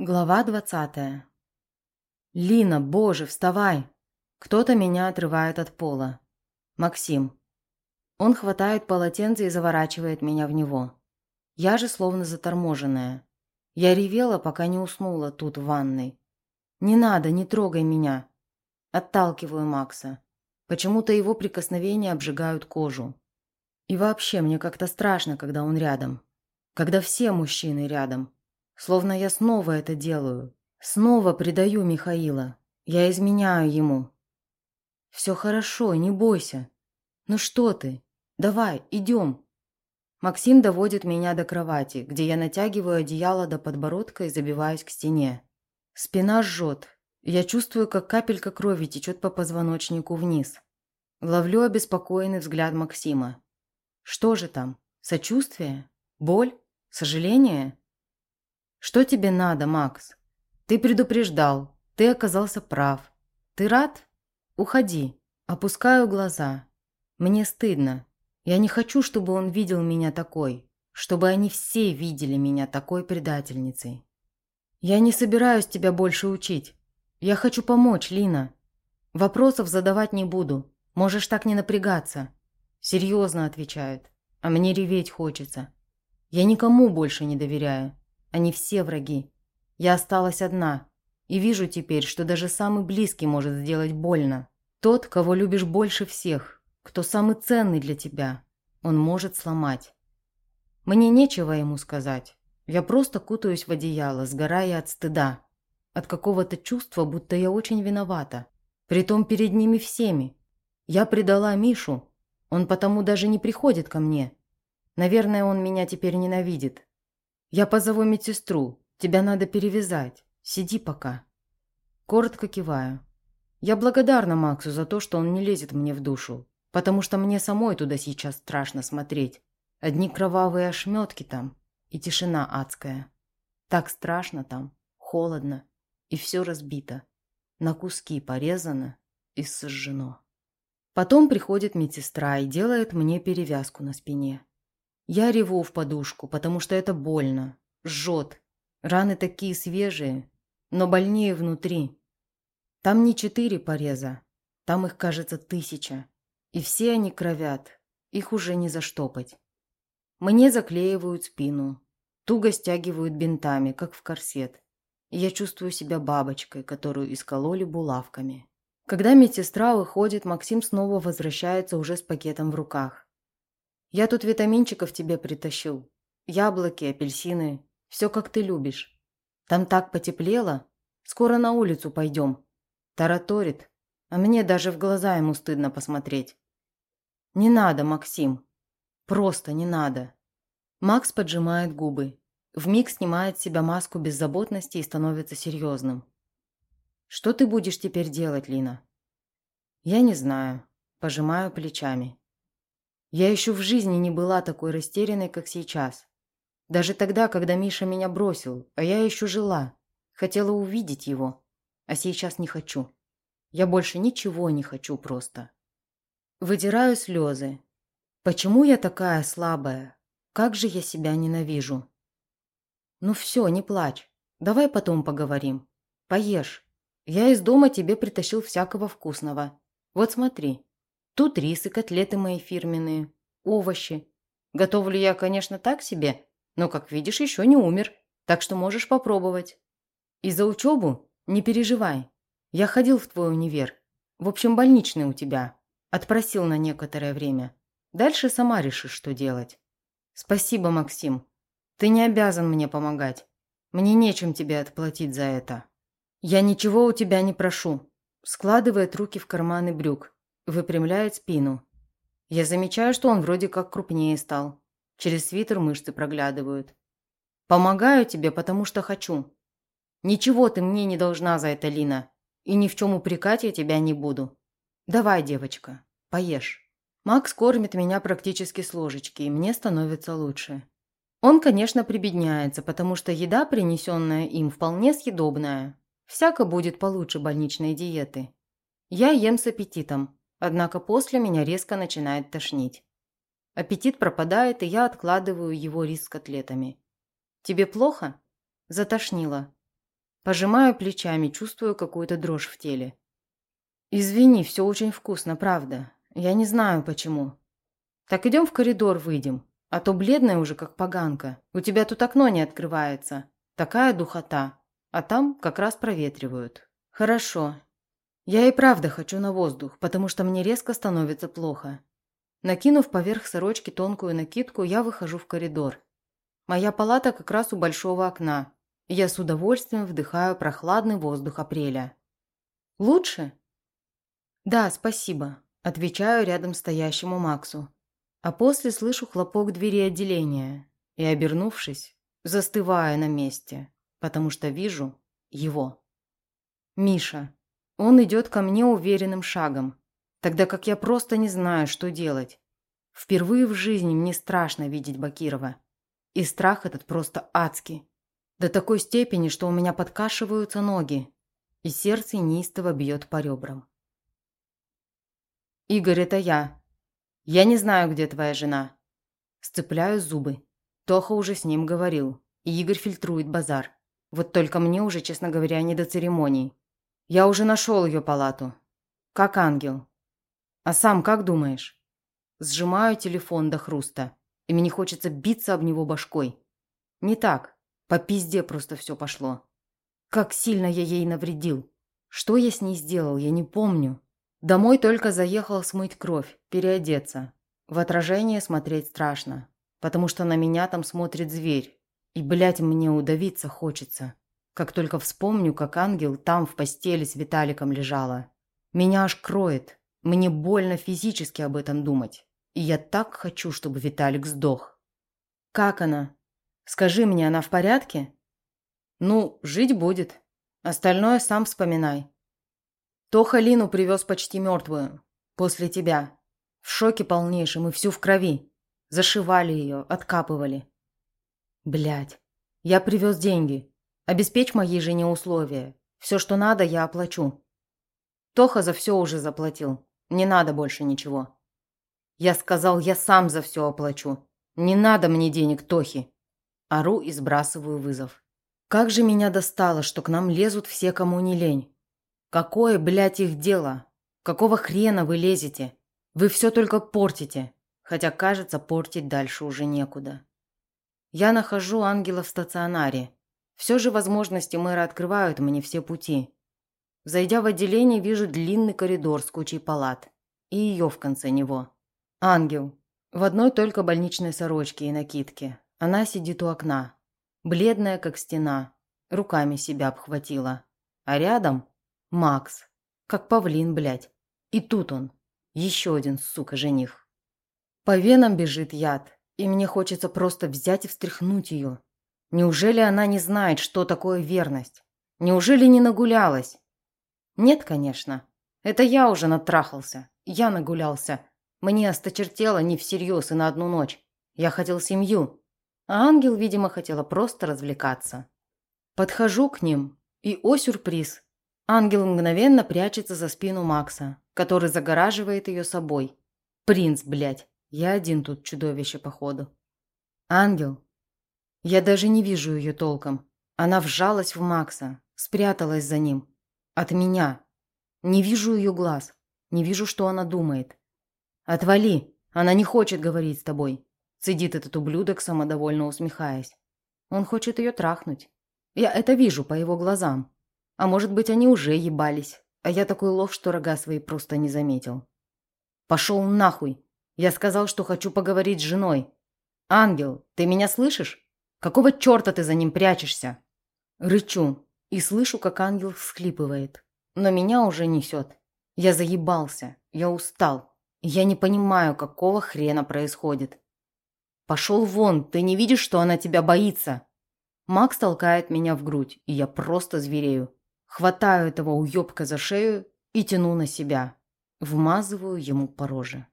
Глава двадцатая. «Лина, боже, вставай!» Кто-то меня отрывает от пола. Максим. Он хватает полотенце и заворачивает меня в него. Я же словно заторможенная. Я ревела, пока не уснула тут, в ванной. «Не надо, не трогай меня!» Отталкиваю Макса. Почему-то его прикосновения обжигают кожу. И вообще, мне как-то страшно, когда он рядом. Когда все мужчины рядом. Словно я снова это делаю. Снова предаю Михаила. Я изменяю ему. Все хорошо, не бойся. Ну что ты? Давай, идем. Максим доводит меня до кровати, где я натягиваю одеяло до подбородка и забиваюсь к стене. Спина жжет. Я чувствую, как капелька крови течет по позвоночнику вниз. Ловлю обеспокоенный взгляд Максима. Что же там? Сочувствие? Боль? Сожаление? «Что тебе надо, Макс? Ты предупреждал. Ты оказался прав. Ты рад? Уходи». Опускаю глаза. Мне стыдно. Я не хочу, чтобы он видел меня такой. Чтобы они все видели меня такой предательницей. Я не собираюсь тебя больше учить. Я хочу помочь, Лина. Вопросов задавать не буду. Можешь так не напрягаться. Серьезно отвечает. А мне реветь хочется. Я никому больше не доверяю. Они все враги. Я осталась одна. И вижу теперь, что даже самый близкий может сделать больно. Тот, кого любишь больше всех, кто самый ценный для тебя, он может сломать. Мне нечего ему сказать. Я просто кутаюсь в одеяло, сгорая от стыда. От какого-то чувства, будто я очень виновата. Притом перед ними всеми. Я предала Мишу. Он потому даже не приходит ко мне. Наверное, он меня теперь ненавидит. «Я позову медсестру. Тебя надо перевязать. Сиди пока». Коротко киваю. Я благодарна Максу за то, что он не лезет мне в душу, потому что мне самой туда сейчас страшно смотреть. Одни кровавые ошметки там и тишина адская. Так страшно там, холодно, и все разбито. На куски порезано и сожжено. Потом приходит медсестра и делает мне перевязку на спине. Я реву в подушку, потому что это больно, жжет. Раны такие свежие, но больнее внутри. Там не четыре пореза, там их, кажется, тысяча. И все они кровят, их уже не заштопать. Мне заклеивают спину, туго стягивают бинтами, как в корсет. Я чувствую себя бабочкой, которую искололи булавками. Когда медсестра выходит, Максим снова возвращается уже с пакетом в руках. Я тут витаминчиков тебе притащил. Яблоки, апельсины. Все, как ты любишь. Там так потеплело. Скоро на улицу пойдем. Тараторит. А мне даже в глаза ему стыдно посмотреть. Не надо, Максим. Просто не надо. Макс поджимает губы. Вмиг снимает с себя маску беззаботности и становится серьезным. Что ты будешь теперь делать, Лина? Я не знаю. Пожимаю плечами. Я еще в жизни не была такой растерянной, как сейчас. Даже тогда, когда Миша меня бросил, а я еще жила. Хотела увидеть его, а сейчас не хочу. Я больше ничего не хочу просто. Вытираю слезы. Почему я такая слабая? Как же я себя ненавижу. Ну все, не плачь. Давай потом поговорим. Поешь. Я из дома тебе притащил всякого вкусного. Вот смотри. Тут рис и котлеты мои фирменные, овощи. Готовлю я, конечно, так себе, но, как видишь, еще не умер, так что можешь попробовать. И за учебу не переживай. Я ходил в твой универ. В общем, больничный у тебя. Отпросил на некоторое время. Дальше сама решишь, что делать. Спасибо, Максим. Ты не обязан мне помогать. Мне нечем тебе отплатить за это. Я ничего у тебя не прошу. Складывает руки в карманы брюк. Выпрямляет спину. Я замечаю, что он вроде как крупнее стал. Через свитер мышцы проглядывают. Помогаю тебе, потому что хочу. Ничего ты мне не должна за это, Лина. И ни в чем упрекать я тебя не буду. Давай, девочка, поешь. Макс кормит меня практически с ложечки, и мне становится лучше. Он, конечно, прибедняется, потому что еда, принесенная им, вполне съедобная. Всяко будет получше больничной диеты. Я ем с аппетитом, Однако после меня резко начинает тошнить. Аппетит пропадает, и я откладываю его рис с котлетами. «Тебе плохо?» «Затошнило». Пожимаю плечами, чувствую какую-то дрожь в теле. «Извини, все очень вкусно, правда. Я не знаю, почему. Так идем в коридор выйдем, а то бледная уже, как поганка. У тебя тут окно не открывается. Такая духота. А там как раз проветривают». «Хорошо. Я и правда хочу на воздух, потому что мне резко становится плохо. Накинув поверх сорочки тонкую накидку, я выхожу в коридор. Моя палата как раз у большого окна, я с удовольствием вдыхаю прохладный воздух апреля. «Лучше?» «Да, спасибо», – отвечаю рядом стоящему Максу. А после слышу хлопок двери отделения и, обернувшись, застываю на месте, потому что вижу его. Миша. Он идет ко мне уверенным шагом, тогда как я просто не знаю, что делать. Впервые в жизни мне страшно видеть Бакирова. И страх этот просто адский. До такой степени, что у меня подкашиваются ноги, и сердце неистово бьет по ребрам. «Игорь, это я. Я не знаю, где твоя жена». Сцепляю зубы. Тоха уже с ним говорил, и Игорь фильтрует базар. Вот только мне уже, честно говоря, не до церемоний. Я уже нашел ее палату. Как ангел. А сам как думаешь? Сжимаю телефон до хруста, и мне хочется биться об него башкой. Не так. По пизде просто все пошло. Как сильно я ей навредил. Что я с ней сделал, я не помню. Домой только заехал смыть кровь, переодеться. В отражение смотреть страшно, потому что на меня там смотрит зверь. И, блядь, мне удавиться хочется. Как только вспомню, как ангел там в постели с Виталиком лежала. Меня аж кроет. Мне больно физически об этом думать. И я так хочу, чтобы Виталик сдох. Как она? Скажи мне, она в порядке? Ну, жить будет. Остальное сам вспоминай. Тоха Лину привез почти мертвую. После тебя. В шоке полнейшем и всю в крови. Зашивали ее, откапывали. Блядь. Я привез деньги. Обеспечь моей жене условия. Все, что надо, я оплачу. Тоха за все уже заплатил. Не надо больше ничего. Я сказал, я сам за все оплачу. Не надо мне денег Тохи. Ору и сбрасываю вызов. Как же меня достало, что к нам лезут все, кому не лень. Какое, блядь, их дело? Какого хрена вы лезете? Вы все только портите. Хотя, кажется, портить дальше уже некуда. Я нахожу ангела в стационаре. Все же возможности мэра открывают мне все пути. Зайдя в отделение, вижу длинный коридор с кучей палат. И ее в конце него. Ангел. В одной только больничной сорочке и накидке. Она сидит у окна. Бледная, как стена. Руками себя обхватила. А рядом Макс. Как павлин, блядь. И тут он. Еще один, сука, жених. По венам бежит яд. И мне хочется просто взять и встряхнуть ее. Неужели она не знает, что такое верность? Неужели не нагулялась? Нет, конечно. Это я уже натрахался. Я нагулялся. Мне осточертело не всерьез и на одну ночь. Я хотел семью. А ангел, видимо, хотела просто развлекаться. Подхожу к ним, и, о сюрприз, ангел мгновенно прячется за спину Макса, который загораживает ее собой. Принц, блядь. Я один тут чудовище, походу. Ангел. Я даже не вижу ее толком. Она вжалась в Макса, спряталась за ним. От меня. Не вижу ее глаз. Не вижу, что она думает. «Отвали! Она не хочет говорить с тобой!» Цедит этот ублюдок, самодовольно усмехаясь. Он хочет ее трахнуть. Я это вижу по его глазам. А может быть, они уже ебались. А я такой лох, что рога свои просто не заметил. «Пошел нахуй! Я сказал, что хочу поговорить с женой. Ангел, ты меня слышишь? Какого черта ты за ним прячешься?» Рычу, и слышу, как ангел всхлипывает. Но меня уже несет. Я заебался. Я устал. Я не понимаю, какого хрена происходит. «Пошел вон, ты не видишь, что она тебя боится?» Макс толкает меня в грудь, и я просто зверею. Хватаю этого уёбка за шею и тяну на себя. Вмазываю ему по роже.